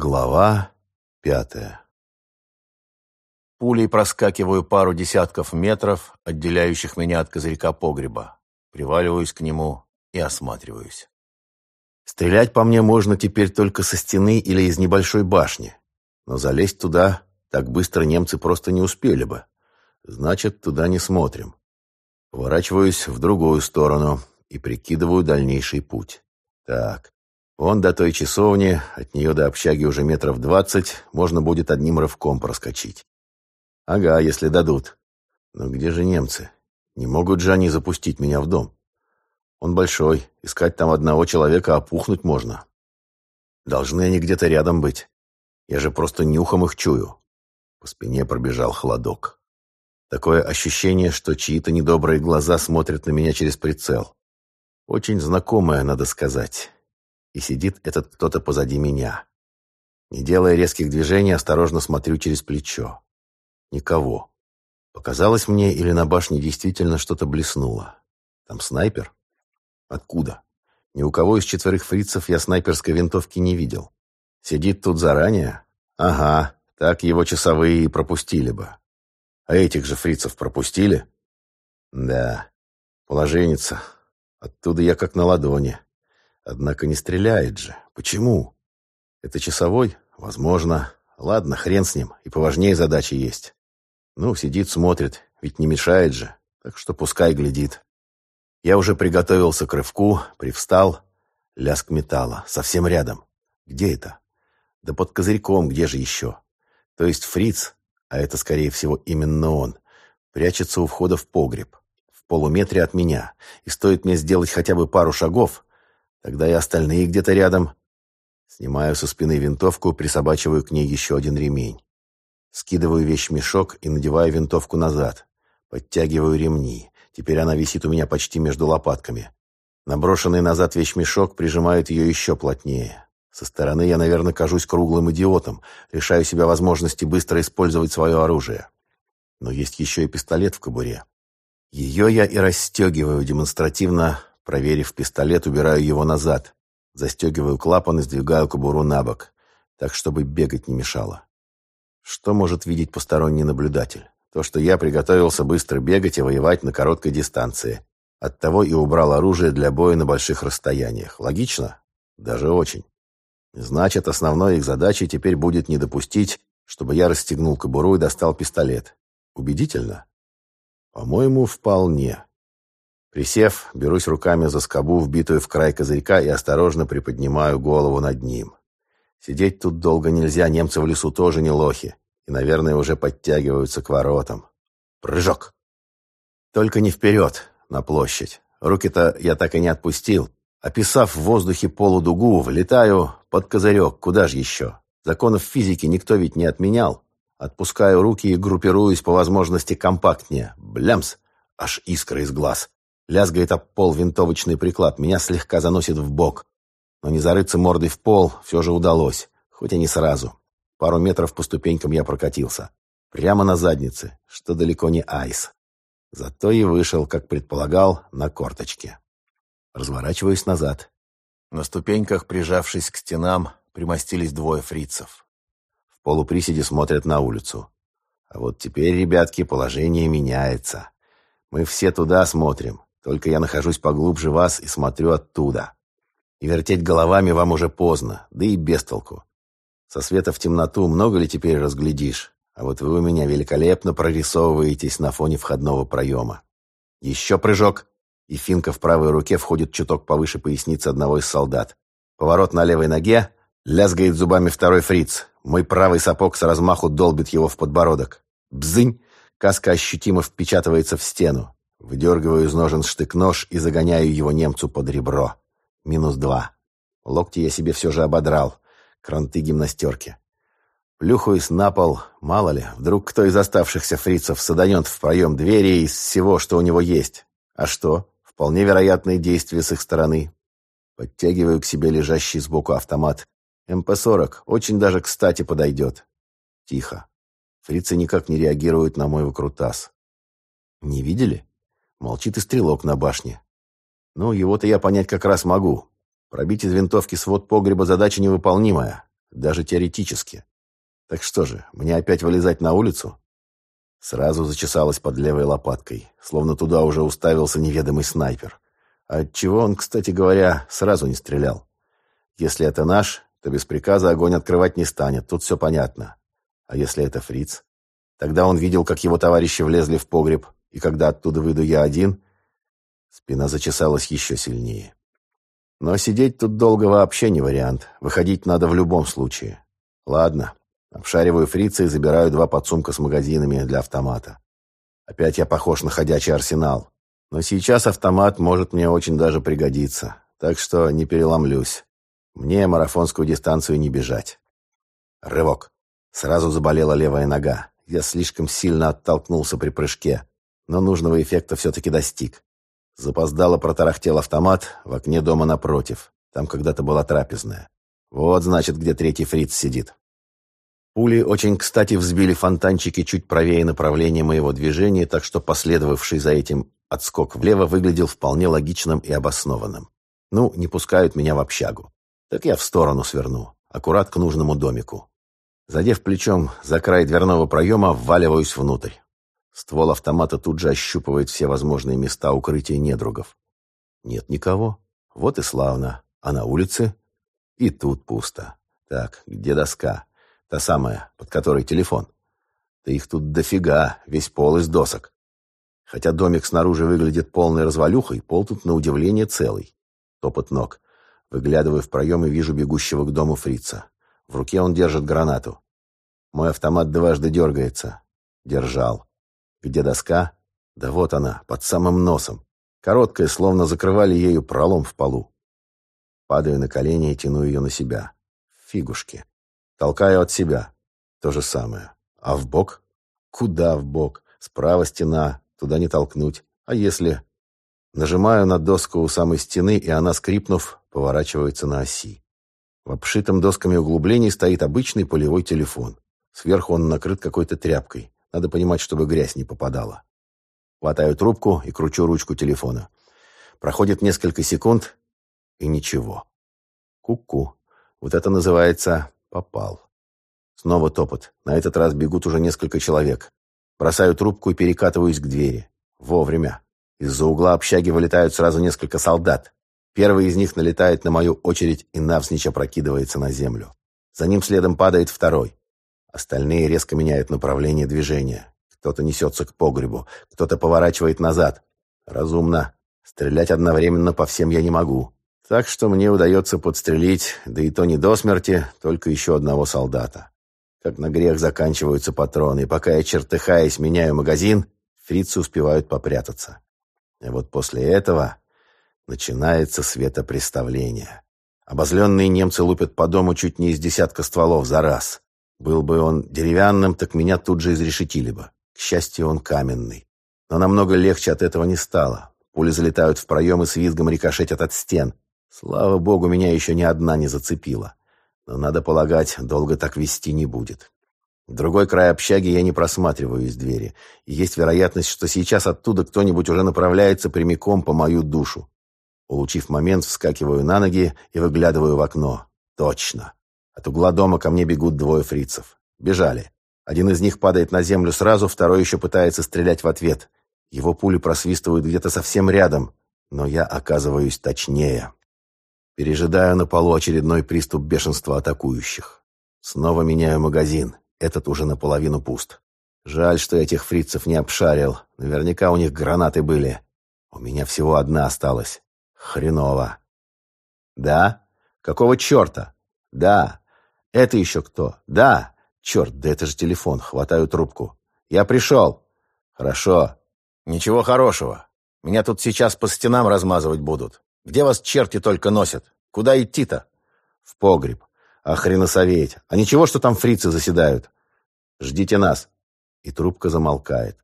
Глава пятая Пулей проскакиваю пару десятков метров, отделяющих меня от козырька погреба. Приваливаюсь к нему и осматриваюсь. Стрелять по мне можно теперь только со стены или из небольшой башни. Но залезть туда так быстро немцы просто не успели бы. Значит, туда не смотрим. Поворачиваюсь в другую сторону и прикидываю дальнейший путь. Так, Вон до той часовни, от нее до общаги уже метров двадцать, можно будет одним рывком проскочить. Ага, если дадут. Но где же немцы? Не могут же они запустить меня в дом. Он большой, искать там одного человека опухнуть можно. Должны они где-то рядом быть. Я же просто нюхом их чую. По спине пробежал холодок. Такое ощущение, что чьи-то недобрые глаза смотрят на меня через прицел. Очень знакомое, надо сказать и сидит этот кто-то позади меня. Не делая резких движений, осторожно смотрю через плечо. Никого. Показалось мне, или на башне действительно что-то блеснуло. Там снайпер? Откуда? Ни у кого из четверых фрицев я снайперской винтовки не видел. Сидит тут заранее? Ага, так его часовые и пропустили бы. А этих же фрицев пропустили? Да, положенница. Оттуда я как на ладони. Однако не стреляет же. Почему? Это часовой? Возможно. Ладно, хрен с ним. И поважнее задачи есть. Ну, сидит, смотрит. Ведь не мешает же. Так что пускай глядит. Я уже приготовился к рывку, привстал. Лязг металла. Совсем рядом. Где это? Да под козырьком, где же еще? То есть фриц, а это, скорее всего, именно он, прячется у входа в погреб, в полуметре от меня. И стоит мне сделать хотя бы пару шагов, Тогда и остальные где-то рядом. Снимаю со спины винтовку, присобачиваю к ней еще один ремень. Скидываю вещмешок и надеваю винтовку назад. Подтягиваю ремни. Теперь она висит у меня почти между лопатками. Наброшенный назад вещмешок прижимает ее еще плотнее. Со стороны я, наверное, кажусь круглым идиотом, лишаю себя возможности быстро использовать свое оружие. Но есть еще и пистолет в кобуре. Ее я и расстегиваю, демонстративно Проверив пистолет, убираю его назад. Застегиваю клапан и сдвигаю кобуру на бок, так, чтобы бегать не мешало. Что может видеть посторонний наблюдатель? То, что я приготовился быстро бегать и воевать на короткой дистанции. Оттого и убрал оружие для боя на больших расстояниях. Логично? Даже очень. Значит, основной их задачей теперь будет не допустить, чтобы я расстегнул кобуру и достал пистолет. Убедительно? По-моему, вполне. Присев, берусь руками за скобу, вбитую в край козырька, и осторожно приподнимаю голову над ним. Сидеть тут долго нельзя, немцы в лесу тоже не лохи, и, наверное, уже подтягиваются к воротам. Прыжок! Только не вперед, на площадь. Руки-то я так и не отпустил. Описав в воздухе полудугу, влетаю под козырек, куда же еще? Законов физики никто ведь не отменял. Отпускаю руки и группируюсь по возможности компактнее. Блямс! Аж искра из глаз. Лязгает об пол винтовочный приклад, меня слегка заносит в бок. Но не зарыться мордой в пол все же удалось, хоть и не сразу. Пару метров по ступенькам я прокатился. Прямо на заднице, что далеко не айс. Зато и вышел, как предполагал, на корточке. Разворачиваюсь назад. На ступеньках, прижавшись к стенам, примостились двое фрицев. В полуприседе смотрят на улицу. А вот теперь, ребятки, положение меняется. Мы все туда смотрим. Только я нахожусь поглубже вас и смотрю оттуда. И вертеть головами вам уже поздно, да и без толку. Со света в темноту много ли теперь разглядишь? А вот вы у меня великолепно прорисовываетесь на фоне входного проема. Еще прыжок, и финка в правой руке входит чуток повыше поясницы одного из солдат. Поворот на левой ноге, лязгает зубами второй фриц. Мой правый сапог с размаху долбит его в подбородок. Бзынь! Каска ощутимо впечатывается в стену. Выдергиваю из ножен штык-нож и загоняю его немцу под ребро. Минус два. Локти я себе все же ободрал. Кранты гимнастерки. Плюхаюсь на пол. Мало ли, вдруг кто из оставшихся фрицев саданет в проем двери из всего, что у него есть. А что? Вполне вероятные действия с их стороны. Подтягиваю к себе лежащий сбоку автомат. МП-40 очень даже кстати подойдет. Тихо. Фрицы никак не реагируют на мой выкрутас. Не видели? Молчит и стрелок на башне. Ну, его-то я понять как раз могу. Пробить из винтовки свод погреба задача невыполнимая. даже теоретически. Так что же, мне опять вылезать на улицу? Сразу зачесалась под левой лопаткой, словно туда уже уставился неведомый снайпер. Отчего он, кстати говоря, сразу не стрелял. Если это наш, то без приказа огонь открывать не станет, тут все понятно. А если это фриц? Тогда он видел, как его товарищи влезли в погреб, и когда оттуда выйду я один, спина зачесалась еще сильнее. Но сидеть тут долго вообще не вариант. Выходить надо в любом случае. Ладно, обшариваю фрица и забираю два подсумка с магазинами для автомата. Опять я похож на ходячий арсенал. Но сейчас автомат может мне очень даже пригодиться. Так что не переломлюсь. Мне марафонскую дистанцию не бежать. Рывок. Сразу заболела левая нога. Я слишком сильно оттолкнулся при прыжке, но нужного эффекта все-таки достиг. Запоздало протарахтел автомат в окне дома напротив. Там когда-то была трапезная. Вот, значит, где третий фриц сидит. Пули очень кстати взбили фонтанчики чуть правее направления моего движения, так что последовавший за этим отскок влево выглядел вполне логичным и обоснованным. Ну, не пускают меня в общагу. Так я в сторону сверну, аккурат к нужному домику. Задев плечом за край дверного проема, вваливаюсь внутрь. Ствол автомата тут же ощупывает все возможные места укрытия недругов. Нет никого. Вот и славно. А на улице? И тут пусто. Так, где доска? Та самая, под которой телефон. Да их тут дофига, весь пол из досок. Хотя домик снаружи выглядит полной развалюхой, пол тут на удивление целый. Топот ног. Выглядываю в проем и вижу бегущего к дому фрица. В руке он держит гранату. Мой автомат дважды дергается. Держал. Где доска? Да вот она, под самым носом. Короткая, словно закрывали ею пролом в полу. Падаю на колени и тяну ее на себя. Фигушки. Толкаю от себя. То же самое. А в бок? Куда в бок? Справа стена, туда не толкнуть. А если... Нажимаю на доску у самой стены, и она, скрипнув, поворачивается на оси. В обшитом досками углублении стоит обычный полевой телефон. Сверху он накрыт какой-то тряпкой. Надо понимать, чтобы грязь не попадала. Хватаю трубку и кручу ручку телефона. Проходит несколько секунд, и ничего. Ку-ку. Вот это называется «попал». Снова топот. На этот раз бегут уже несколько человек. Бросаю трубку и перекатываюсь к двери. Вовремя. Из-за угла общаги вылетают сразу несколько солдат. Первый из них налетает на мою очередь и навзничь опрокидывается на землю. За ним следом падает второй. Остальные резко меняют направление движения. Кто-то несется к погребу, кто-то поворачивает назад. Разумно. Стрелять одновременно по всем я не могу. Так что мне удается подстрелить, да и то не до смерти, только еще одного солдата. Как на грех заканчиваются патроны, и пока я, чертыхаясь, меняю магазин, фрицы успевают попрятаться. И вот после этого начинается светопреставление. Обозленные немцы лупят по дому чуть не из десятка стволов за раз. Был бы он деревянным, так меня тут же изрешетили бы. К счастью, он каменный. Но намного легче от этого не стало. Пули залетают в проем и с визгом рикошетят от стен. Слава богу, меня еще ни одна не зацепила. Но, надо полагать, долго так вести не будет. Другой край общаги я не просматриваю из двери. И есть вероятность, что сейчас оттуда кто-нибудь уже направляется прямиком по мою душу. Улучив момент, вскакиваю на ноги и выглядываю в окно. Точно. От угла дома ко мне бегут двое фрицев. Бежали. Один из них падает на землю сразу, второй еще пытается стрелять в ответ. Его пули просвистывают где-то совсем рядом, но я оказываюсь точнее. Пережидаю на полу очередной приступ бешенства атакующих. Снова меняю магазин. Этот уже наполовину пуст. Жаль, что этих фрицев не обшарил. Наверняка у них гранаты были. У меня всего одна осталась. Хреново. Да? Какого черта? Да. «Это еще кто?» «Да». «Черт, да это же телефон. Хватаю трубку». «Я пришел». «Хорошо». «Ничего хорошего. Меня тут сейчас по стенам размазывать будут. Где вас черти только носят? Куда идти-то?» «В погреб. Охренасоветь. А ничего, что там фрицы заседают?» «Ждите нас». И трубка замолкает.